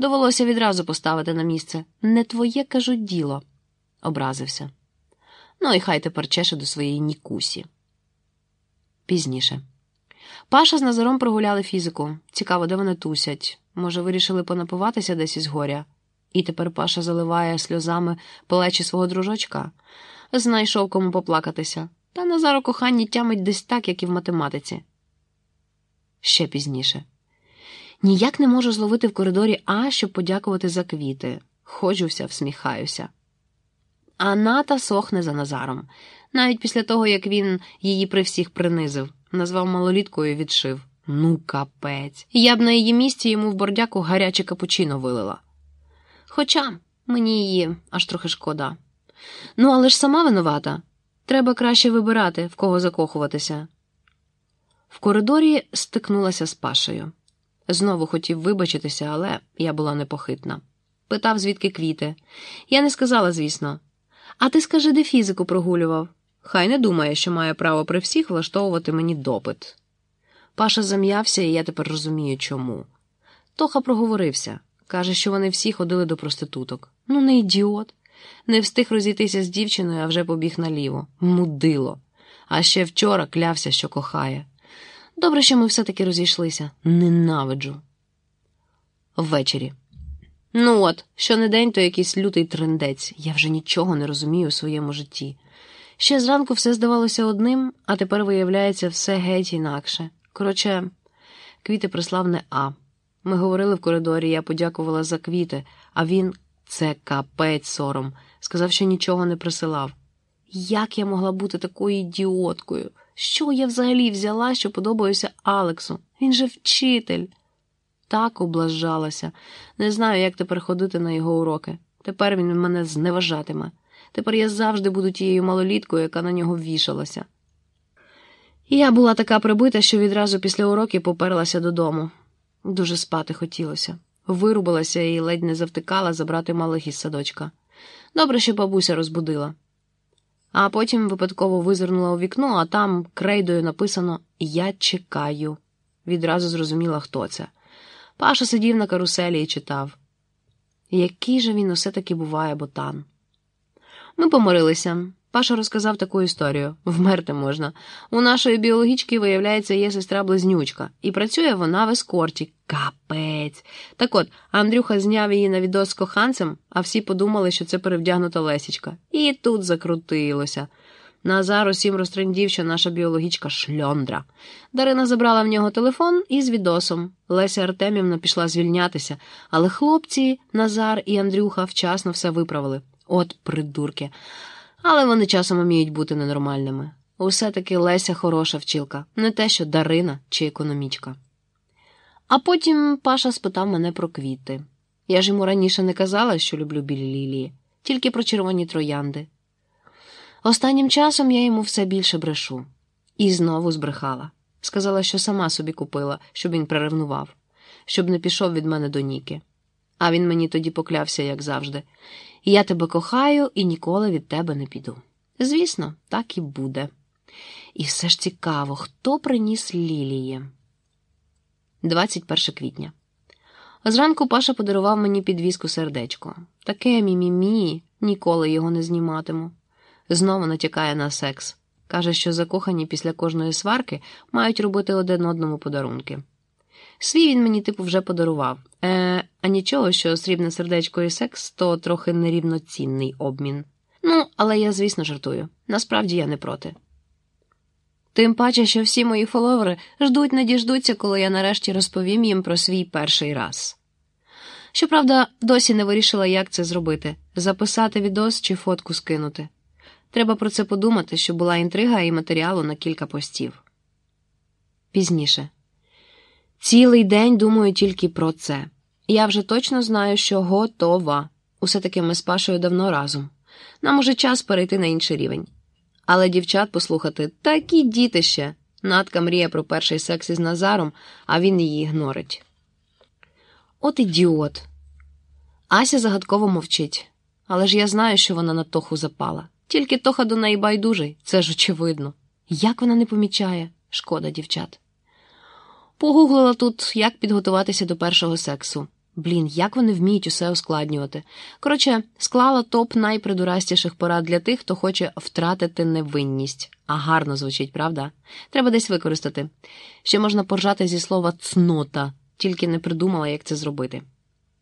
Довелося відразу поставити на місце. Не твоє, кажу, діло, образився. Ну і хай тепер чеше до своєї нікусі. Пізніше. Паша з Назаром прогуляли фізику. Цікаво, де вони тусять. Може, вирішили понапиватися десь із горя. І тепер Паша заливає сльозами плечі свого дружочка. Знайшов кому поплакатися. Та Назар у коханні тямить десь так, як і в математиці. Ще пізніше. Ніяк не можу зловити в коридорі А, щоб подякувати за квіти. Ходжуся, всміхаюся. А Ната сохне за Назаром, навіть після того, як він її при всіх принизив, назвав малоліткою і відшив. Ну, капець. Я б на її місці йому в бордяку гаряче капучино вилила. Хоча мені її аж трохи шкода. Ну, але ж сама винувата. Треба краще вибирати, в кого закохуватися. В коридорі стикнулася з Пашею. Знову хотів вибачитися, але я була непохитна. Питав, звідки квіти. Я не сказала, звісно. А ти скажи, де фізику прогулював? Хай не думає, що має право при всіх влаштовувати мені допит. Паша зам'явся, і я тепер розумію, чому. Тоха проговорився. Каже, що вони всі ходили до проституток. Ну, не ідіот. Не встиг розійтися з дівчиною, а вже побіг наліво. Мудило. А ще вчора клявся, що кохає. Добре, що ми все-таки розійшлися. Ненавиджу. Ввечері. Ну от, що не день, то якийсь лютий трендець. Я вже нічого не розумію у своєму житті. Ще зранку все здавалося одним, а тепер виявляється все геть інакше. Коротше, квіти прислав не А. Ми говорили в коридорі, я подякувала за квіти, а він це капець сором. Сказав, що нічого не присилав. Як я могла бути такою ідіоткою? Що я взагалі взяла, що подобаюся Алексу? Він же вчитель. Так облажалася. Не знаю, як тепер ходити на його уроки. Тепер він мене зневажатиме. Тепер я завжди буду тією малоліткою, яка на нього вішалася. Я була така прибита, що відразу після уроків поперлася додому. Дуже спати хотілося. Вирубилася і ледь не завтикала забрати малих із садочка. Добре, що бабуся розбудила. А потім випадково визирнула у вікно, а там крейдою написано Я чекаю. Відразу зрозуміла, хто це. Паша сидів на каруселі і читав. Який же він усе таки буває ботан. Ми помирилися. Паша розказав таку історію вмерти можна. У нашої біологічки, виявляється, є сестра близнючка, і працює вона в ескорті. Капець. Так от, Андрюха зняв її на відео з коханцем, а всі подумали, що це перевдягнута Лесічка. І тут закрутилося. Назар усім розтрендів, що наша біологічка шльондра. Дарина забрала в нього телефон із відосом. Леся Артемівна пішла звільнятися, але хлопці, Назар і Андрюха вчасно все виправили. От придурки. Але вони часом уміють бути ненормальними. Усе таки Леся хороша вчилка, не те, що Дарина чи економічка. А потім Паша спитав мене про квіти. Я ж йому раніше не казала, що люблю білі лілії, тільки про червоні троянди. Останнім часом я йому все більше брешу. І знову збрехала. Сказала, що сама собі купила, щоб він приревнував, щоб не пішов від мене до Ніки. А він мені тоді поклявся, як завжди. Я тебе кохаю і ніколи від тебе не піду. Звісно, так і буде. І все ж цікаво, хто приніс лілії. 21 квітня. Зранку Паша подарував мені підвіску сердечко. Таке мі-мі-мі, ніколи його не зніматиму. Знову натякає на секс. Каже, що закохані після кожної сварки мають робити один одному подарунки. Свій він мені типу вже подарував. Е, А нічого, що срібне сердечко і секс то трохи нерівноцінний обмін. Ну, але я, звісно, жартую. Насправді я не проти. Тим паче, що всі мої фоловери ждуть не діждуться, коли я нарешті розповім їм про свій перший раз. Щоправда, досі не вирішила, як це зробити записати відос чи фотку скинути. Треба про це подумати, щоб була інтрига і матеріалу на кілька постів. Пізніше. Цілий день думаю тільки про це. Я вже точно знаю, що готова. Усе таки ми з Пашою давно разом. Нам уже час перейти на інший рівень. Але дівчат послухати такі діти ще. Натка мріє про перший секс із Назаром, а він її ігнорить. От ідіот. Ася загадково мовчить. Але ж я знаю, що вона на Тоху запала. Тільки Тоха до неї байдужий, це ж очевидно. Як вона не помічає, шкода дівчат. Погуглила тут, як підготуватися до першого сексу. Блін, як вони вміють усе ускладнювати. Коротше, склала топ найпридурастіших порад для тих, хто хоче втратити невинність. А гарно звучить, правда? Треба десь використати. Ще можна поржати зі слова цнота, тільки не придумала, як це зробити.